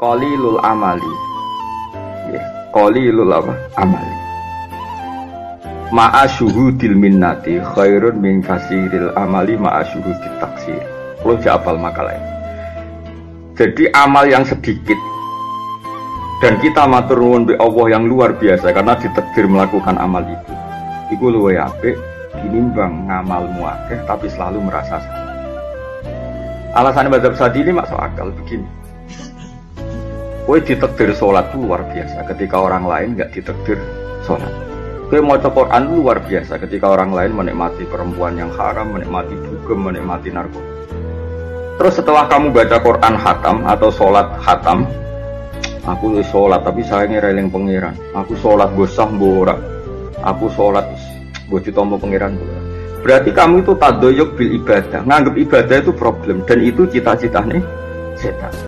qalilul amali ya qalilul apa amali ma'a syuhudil minnati khairun min kasiril amali ma'a syuhudil taksir kalau apal makalah jadi amal yang sedikit dan kita matur nuwun be Allah yang luar biasa karena ditakdir melakukan amal itu. Iku luwe apik tinimbang ngamalmu akeh tapi selalu merasa salah. Alasan mazhab ini masuk akal begini. Kowe ditakdir sholat itu luar biasa ketika orang lain nggak ditakdir sholat. Kowe mau Quran luar biasa ketika orang lain menikmati perempuan yang haram, menikmati dugem, menikmati narkoba. Terus setelah kamu baca Quran hatam atau sholat hatam, Aku sholat tapi saya ngereling pangeran. Aku sholat gosah bora. Aku sholat buat ditompo pangeran Berarti kamu itu tadoyok bil ibadah. Nganggap ibadah itu problem dan itu cita-cita nih setan.